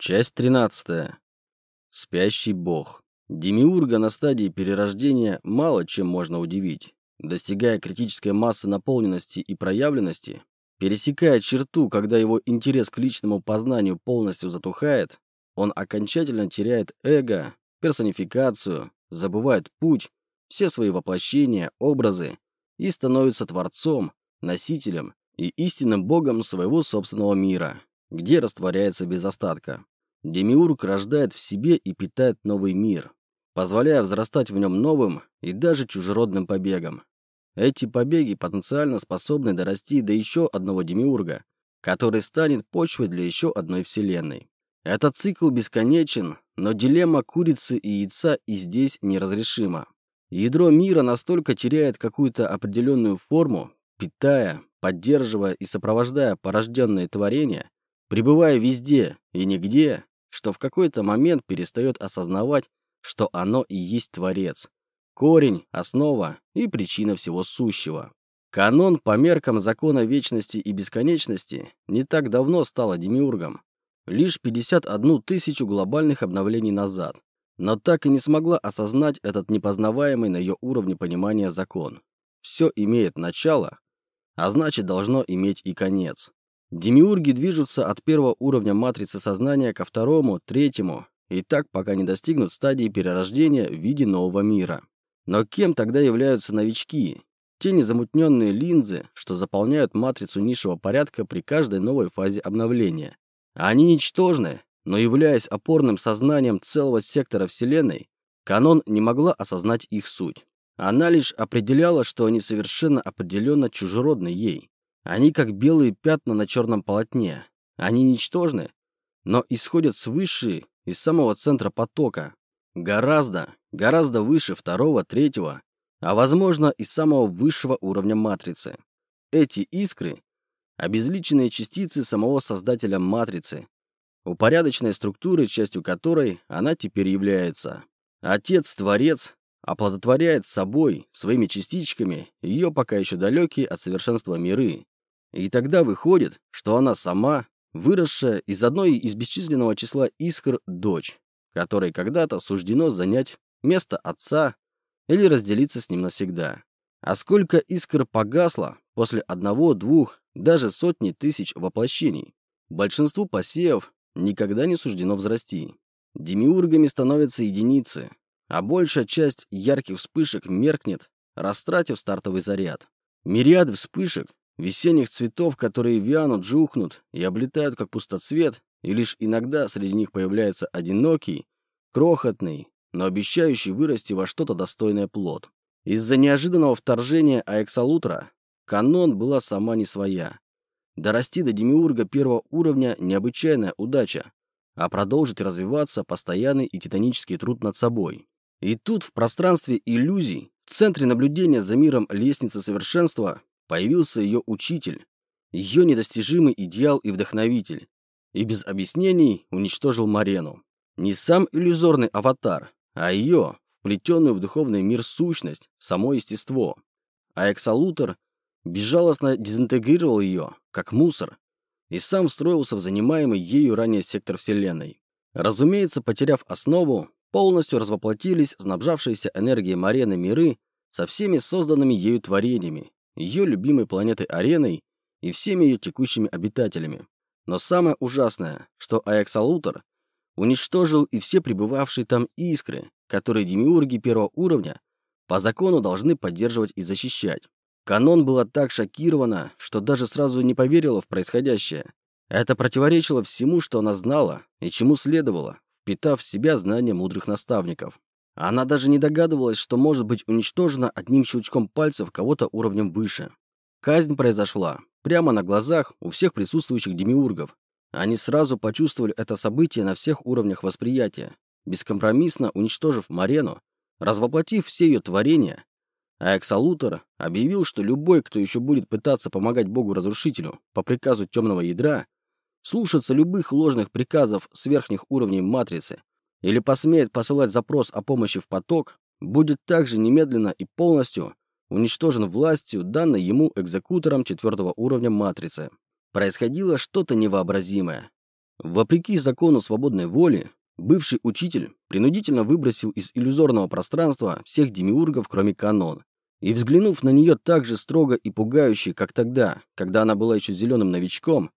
Часть 13. Спящий бог. Демиурга на стадии перерождения мало чем можно удивить. Достигая критической массы наполненности и проявленности, пересекая черту, когда его интерес к личному познанию полностью затухает, он окончательно теряет эго, персонификацию, забывает путь, все свои воплощения, образы и становится творцом, носителем и истинным богом своего собственного мира где растворяется без остатка. Демиург рождает в себе и питает новый мир, позволяя взрастать в нем новым и даже чужеродным побегам. Эти побеги потенциально способны дорасти до еще одного демиурга, который станет почвой для еще одной вселенной. Этот цикл бесконечен, но дилемма курицы и яйца и здесь неразрешима. Ядро мира настолько теряет какую-то определенную форму, питая, поддерживая и сопровождая порожденные творения, пребывая везде и нигде, что в какой-то момент перестает осознавать, что оно и есть Творец, корень, основа и причина всего сущего. Канон по меркам закона вечности и бесконечности не так давно стал демиургом, лишь 51 тысячу глобальных обновлений назад, но так и не смогла осознать этот непознаваемый на ее уровне понимания закон. Все имеет начало, а значит должно иметь и конец. Демиурги движутся от первого уровня матрицы сознания ко второму, третьему, и так пока не достигнут стадии перерождения в виде нового мира. Но кем тогда являются новички? Те незамутненные линзы, что заполняют матрицу низшего порядка при каждой новой фазе обновления. Они ничтожны, но являясь опорным сознанием целого сектора Вселенной, канон не могла осознать их суть. Она лишь определяла, что они совершенно определенно чужеродны ей. Они как белые пятна на черном полотне. Они ничтожны, но исходят свыше из самого центра потока. Гораздо, гораздо выше второго, третьего, а возможно и самого высшего уровня матрицы. Эти искры – обезличенные частицы самого создателя матрицы, упорядоченной структуры, частью которой она теперь является. Отец-творец оплодотворяет собой, своими частичками, ее пока еще далекие от совершенства миры, и тогда выходит, что она сама, выросшая из одной из бесчисленного числа искр дочь, которой когда-то суждено занять место отца или разделиться с ним навсегда. А сколько искр погасло после одного, двух, даже сотни тысяч воплощений. Большинству посевов никогда не суждено взрасти. Демиургами становятся единицы, а большая часть ярких вспышек меркнет, растратив стартовый заряд. Мириады вспышек Весенних цветов, которые вянут, жухнут и облетают как пустоцвет, и лишь иногда среди них появляется одинокий, крохотный, но обещающий вырасти во что-то достойное плод. Из-за неожиданного вторжения Аэксалутра канон была сама не своя. Дорасти до демиурга первого уровня – необычайная удача, а продолжить развиваться – постоянный и титанический труд над собой. И тут, в пространстве иллюзий, в центре наблюдения за миром лестницы совершенства, появился ее учитель, ее недостижимый идеал и вдохновитель, и без объяснений уничтожил Марену. Не сам иллюзорный аватар, а ее, вплетенную в духовный мир сущность, само естество. А Эксалутер безжалостно дезинтегрировал ее, как мусор, и сам встроился в занимаемый ею ранее сектор Вселенной. Разумеется, потеряв основу, полностью развоплотились снабжавшиеся энергией Марены миры со всеми созданными ею творениями, ее любимой планетой Ареной и всеми ее текущими обитателями. Но самое ужасное, что Аяксалутер уничтожил и все пребывавшие там искры, которые демиурги первого уровня по закону должны поддерживать и защищать. Канон была так шокирована, что даже сразу не поверила в происходящее. Это противоречило всему, что она знала и чему следовало, впитав в себя знания мудрых наставников. Она даже не догадывалась, что может быть уничтожена одним щелчком пальцев кого-то уровнем выше. Казнь произошла прямо на глазах у всех присутствующих демиургов. Они сразу почувствовали это событие на всех уровнях восприятия, бескомпромиссно уничтожив Марену, развоплотив все ее творения, а Эксалутер объявил, что любой, кто еще будет пытаться помогать Богу-разрушителю по приказу темного ядра, слушаться любых ложных приказов с верхних уровней матрицы или посмеет посылать запрос о помощи в поток, будет также немедленно и полностью уничтожен властью, данной ему экзекутором четвертого уровня матрицы. Происходило что-то невообразимое. Вопреки закону свободной воли, бывший учитель принудительно выбросил из иллюзорного пространства всех демиургов, кроме канон. И взглянув на нее так же строго и пугающе, как тогда, когда она была еще зеленым новичком,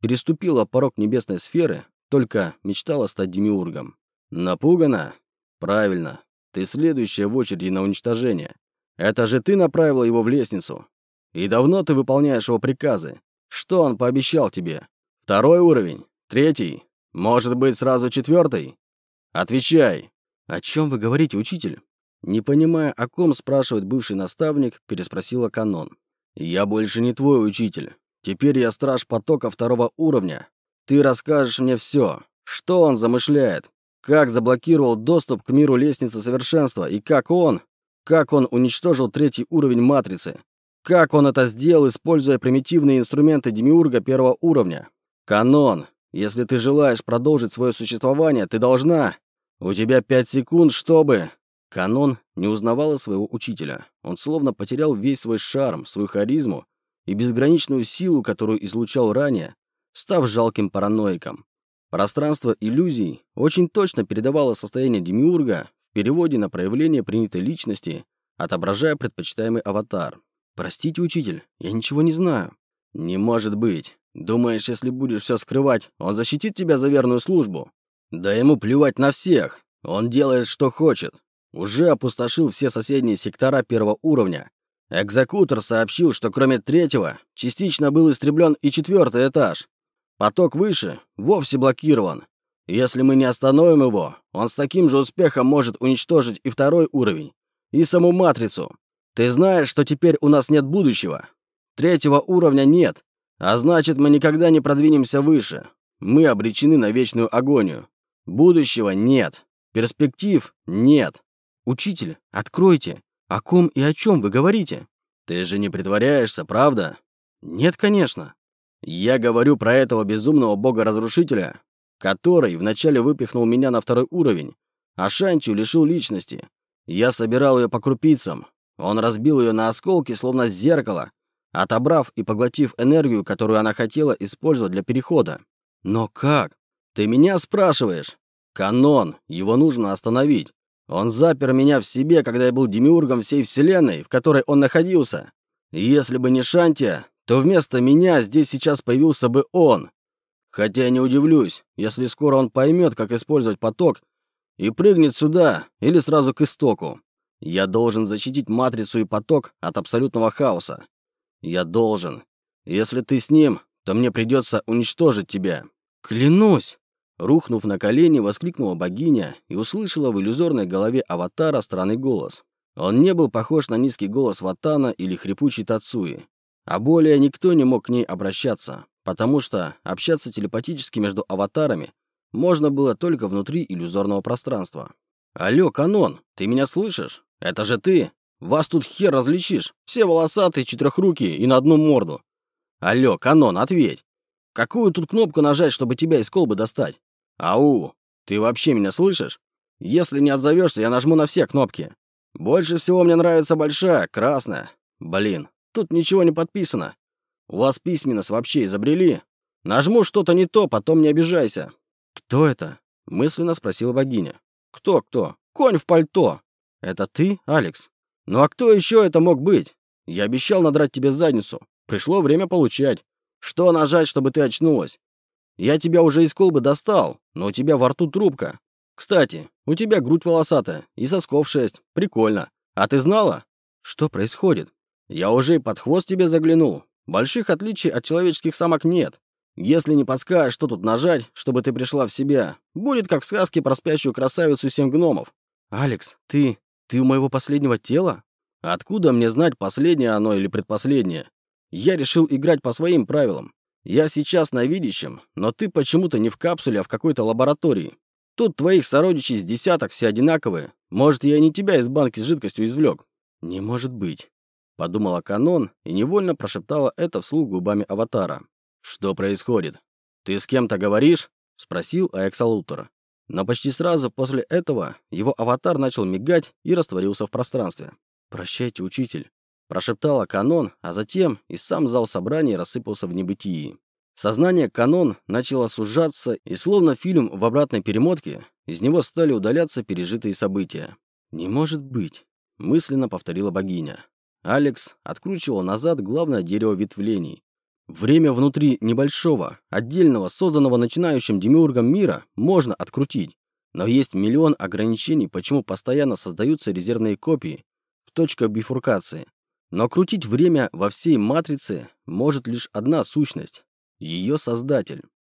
переступила порог небесной сферы, только мечтала стать демиургом. Напугана? Правильно. Ты следующая в очереди на уничтожение. Это же ты направила его в лестницу. И давно ты выполняешь его приказы. Что он пообещал тебе? Второй уровень? Третий? Может быть, сразу четвертый? Отвечай. О чем вы говорите, учитель? Не понимая, о ком спрашивает бывший наставник, переспросила Канон. «Я больше не твой учитель. Теперь я страж потока второго уровня. Ты расскажешь мне все. Что он замышляет? Как заблокировал доступ к миру лестницы совершенства? И как он? Как он уничтожил третий уровень матрицы? Как он это сделал, используя примитивные инструменты Демиурга первого уровня? Канон, если ты желаешь продолжить свое существование, ты должна... У тебя пять секунд, чтобы... Канон не узнавала своего учителя. Он словно потерял весь свой шарм, свою харизму и безграничную силу, которую излучал ранее, став жалким параноиком. Пространство иллюзий очень точно передавало состояние Демиурга в переводе на проявление принятой личности, отображая предпочитаемый аватар. «Простите, учитель, я ничего не знаю». «Не может быть. Думаешь, если будешь все скрывать, он защитит тебя за верную службу?» «Да ему плевать на всех. Он делает, что хочет уже опустошил все соседние сектора первого уровня. Экзекутор сообщил, что кроме третьего, частично был истреблен и четвертый этаж. Поток выше вовсе блокирован. Если мы не остановим его, он с таким же успехом может уничтожить и второй уровень, и саму матрицу. Ты знаешь, что теперь у нас нет будущего. Третьего уровня нет, а значит, мы никогда не продвинемся выше. Мы обречены на вечную агонию. Будущего нет. Перспектив нет. «Учитель, откройте! О ком и о чем вы говорите?» «Ты же не притворяешься, правда?» «Нет, конечно». «Я говорю про этого безумного бога-разрушителя, который вначале выпихнул меня на второй уровень, а Шантию лишил личности. Я собирал ее по крупицам. Он разбил ее на осколки, словно зеркало, отобрав и поглотив энергию, которую она хотела использовать для перехода. Но как? Ты меня спрашиваешь? Канон, его нужно остановить. Он запер меня в себе, когда я был демиургом всей вселенной, в которой он находился. Если бы не Шантия, то вместо меня здесь сейчас появился бы он. Хотя не удивлюсь, если скоро он поймет, как использовать поток, и прыгнет сюда или сразу к истоку. Я должен защитить матрицу и поток от абсолютного хаоса. Я должен. Если ты с ним, то мне придется уничтожить тебя. Клянусь! Рухнув на колени, воскликнула богиня и услышала в иллюзорной голове аватара странный голос. Он не был похож на низкий голос Ватана или хрипучий Тацуи. А более никто не мог к ней обращаться, потому что общаться телепатически между аватарами можно было только внутри иллюзорного пространства. «Алло, Канон, ты меня слышишь? Это же ты! Вас тут хер различишь! Все волосатые, четырехрукие и на одну морду! Алло, Канон, ответь! Какую тут кнопку нажать, чтобы тебя из колбы достать? «Ау! Ты вообще меня слышишь? Если не отзовешься, я нажму на все кнопки. Больше всего мне нравится большая, красная. Блин, тут ничего не подписано. У вас письменность вообще изобрели? Нажму что-то не то, потом не обижайся». «Кто это?» — мысленно спросила богиня. «Кто-кто? Конь в пальто!» «Это ты, Алекс?» «Ну а кто еще это мог быть? Я обещал надрать тебе задницу. Пришло время получать. Что нажать, чтобы ты очнулась? Я тебя уже из колбы достал, но у тебя во рту трубка. Кстати, у тебя грудь волосатая и сосков шесть. Прикольно. А ты знала? Что происходит? Я уже и под хвост тебе заглянул. Больших отличий от человеческих самок нет. Если не подскажешь, что тут нажать, чтобы ты пришла в себя, будет как в сказке про спящую красавицу семь гномов. Алекс, ты... ты у моего последнего тела? Откуда мне знать, последнее оно или предпоследнее? Я решил играть по своим правилам. Я сейчас на видящем, но ты почему-то не в капсуле, а в какой-то лаборатории. Тут твоих сородичей с десяток, все одинаковые. Может, я не тебя из банки с жидкостью извлек?» «Не может быть», — подумала Канон и невольно прошептала это вслух губами аватара. «Что происходит? Ты с кем-то говоришь?» — спросил Аэксалутер. Но почти сразу после этого его аватар начал мигать и растворился в пространстве. «Прощайте, учитель», Прошептала канон, а затем и сам зал собрания рассыпался в небытии. Сознание канон начало сужаться, и словно фильм в обратной перемотке, из него стали удаляться пережитые события. «Не может быть», – мысленно повторила богиня. Алекс откручивал назад главное дерево ветвлений. Время внутри небольшого, отдельного, созданного начинающим демиургом мира можно открутить. Но есть миллион ограничений, почему постоянно создаются резервные копии в точках бифуркации. Но крутить время во всей матрице может лишь одна сущность – ее создатель.